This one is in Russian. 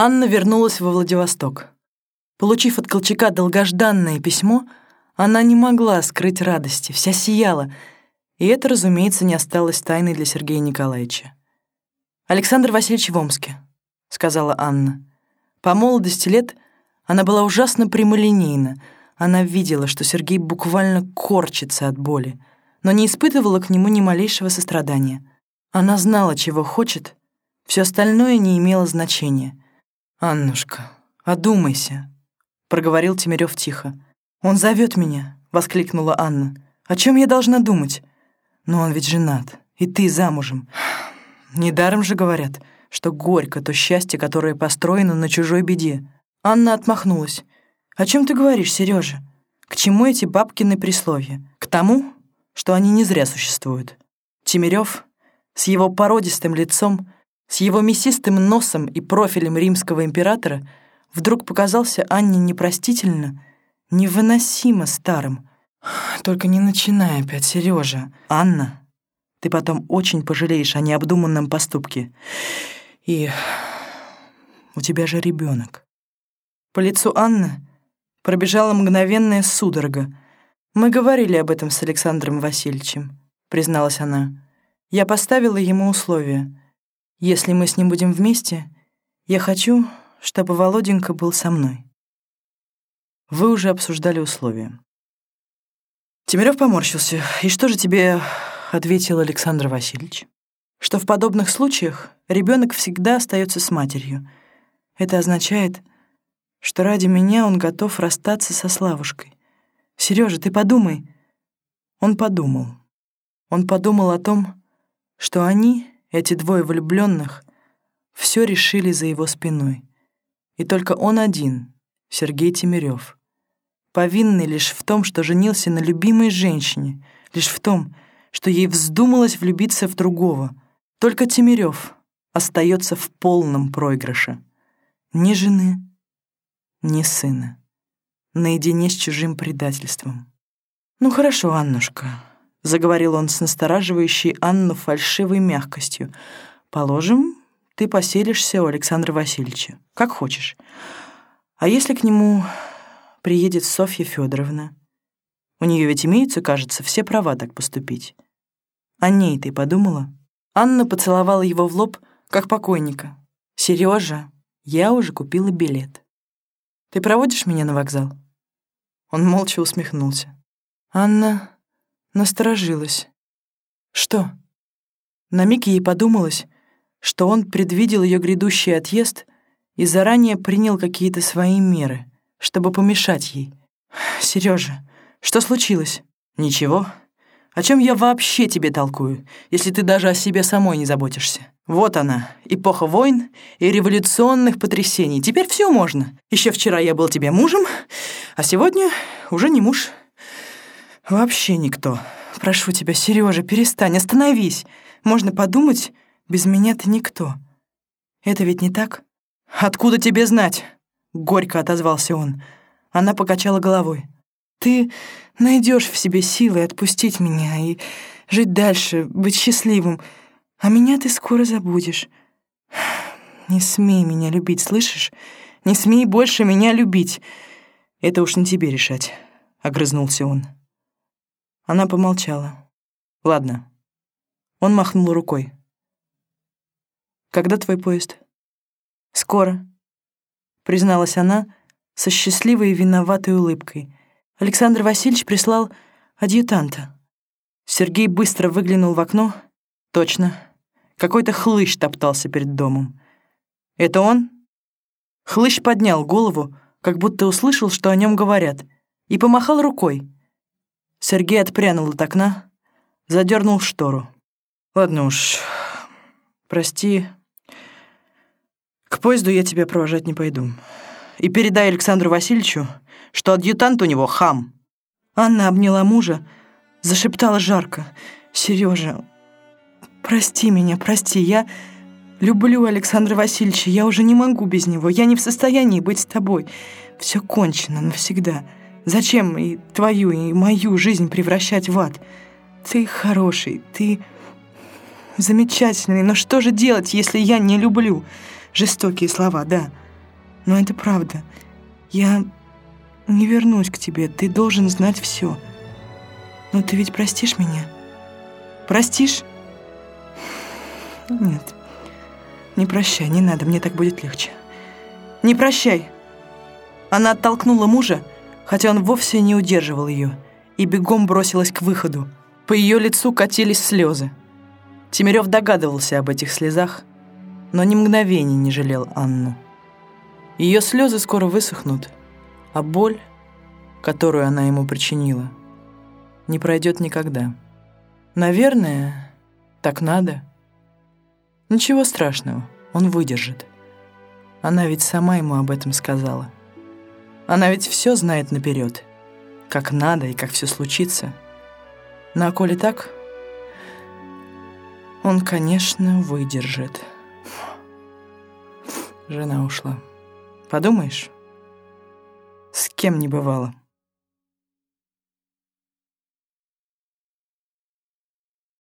Анна вернулась во Владивосток. Получив от Колчака долгожданное письмо, она не могла скрыть радости, вся сияла, и это, разумеется, не осталось тайной для Сергея Николаевича. «Александр Васильевич в Омске», — сказала Анна. По молодости лет она была ужасно прямолинейна. Она видела, что Сергей буквально корчится от боли, но не испытывала к нему ни малейшего сострадания. Она знала, чего хочет, все остальное не имело значения. «Аннушка, одумайся», — проговорил Тимирёв тихо. «Он зовет меня», — воскликнула Анна. «О чем я должна думать? Но он ведь женат, и ты замужем. Недаром же говорят, что горько то счастье, которое построено на чужой беде». Анна отмахнулась. «О чем ты говоришь, Сережа? К чему эти бабкины присловия? К тому, что они не зря существуют. Тимирёв с его породистым лицом, с его мясистым носом и профилем римского императора вдруг показался Анне непростительно, невыносимо старым. «Только не начинай опять, Сережа. Анна, ты потом очень пожалеешь о необдуманном поступке. И у тебя же ребенок. По лицу Анны пробежала мгновенная судорога. «Мы говорили об этом с Александром Васильевичем», — призналась она. «Я поставила ему условия. Если мы с ним будем вместе, я хочу, чтобы Володенька был со мной». Вы уже обсуждали условия. Тимирёв поморщился. «И что же тебе ответил Александр Васильевич? Что в подобных случаях ребенок всегда остается с матерью. Это означает, что ради меня он готов расстаться со Славушкой. Сережа, ты подумай». Он подумал. Он подумал о том, что они, эти двое влюбленных, все решили за его спиной. И только он один, Сергей Тимирёв, повинный лишь в том, что женился на любимой женщине, лишь в том, что ей вздумалось влюбиться в другого. Только Тимирёв остается в полном проигрыше. Ни жены, ни сына. Наедине с чужим предательством. «Ну хорошо, Аннушка», — заговорил он с настораживающей Анну фальшивой мягкостью. «Положим, ты поселишься у Александра Васильевича. Как хочешь. А если к нему приедет Софья Федоровна. У нее ведь имеются, кажется, все права так поступить. О ней ты подумала? Анна поцеловала его в лоб, как покойника. Сережа, я уже купила билет. Ты проводишь меня на вокзал? Он молча усмехнулся. Анна насторожилась. Что? На миг ей подумалось, что он предвидел ее грядущий отъезд и заранее принял какие-то свои меры — чтобы помешать ей. Сережа, что случилось? Ничего. О чем я вообще тебе толкую, если ты даже о себе самой не заботишься? Вот она, эпоха войн и революционных потрясений. Теперь все можно. Еще вчера я был тебе мужем, а сегодня уже не муж. Вообще никто. Прошу тебя, Сережа, перестань, остановись. Можно подумать, без меня ты никто. Это ведь не так? Откуда тебе знать? Горько отозвался он. Она покачала головой. «Ты найдешь в себе силы отпустить меня и жить дальше, быть счастливым, а меня ты скоро забудешь. Не смей меня любить, слышишь? Не смей больше меня любить. Это уж не тебе решать», — огрызнулся он. Она помолчала. «Ладно». Он махнул рукой. «Когда твой поезд?» «Скоро», призналась она со счастливой и виноватой улыбкой. Александр Васильевич прислал адъютанта. Сергей быстро выглянул в окно. Точно. Какой-то хлыщ топтался перед домом. «Это он?» Хлыщ поднял голову, как будто услышал, что о нем говорят, и помахал рукой. Сергей отпрянул от окна, задернул штору. «Ладно уж, прости, к поезду я тебя провожать не пойду. И передай Александру Васильевичу, что адъютант у него хам». Анна обняла мужа, зашептала жарко. «Сережа, прости меня, прости, я люблю Александра Васильевича, я уже не могу без него, я не в состоянии быть с тобой. Все кончено навсегда. Зачем и твою, и мою жизнь превращать в ад? Ты хороший, ты замечательный, но что же делать, если я не люблю?» Жестокие слова, да. Но это правда. Я не вернусь к тебе. Ты должен знать все. Но ты ведь простишь меня? Простишь? Нет. Не прощай, не надо, мне так будет легче. Не прощай. Она оттолкнула мужа, хотя он вовсе не удерживал ее, и бегом бросилась к выходу. По ее лицу катились слезы. Тимирев догадывался об этих слезах, но ни мгновения не жалел Анну. Ее слезы скоро высохнут, а боль, которую она ему причинила, не пройдет никогда. Наверное, так надо. Ничего страшного, он выдержит. Она ведь сама ему об этом сказала. Она ведь все знает наперед, как надо и как все случится. Ну а коли так, он, конечно, выдержит. Жена ушла. Подумаешь, с кем не бывало.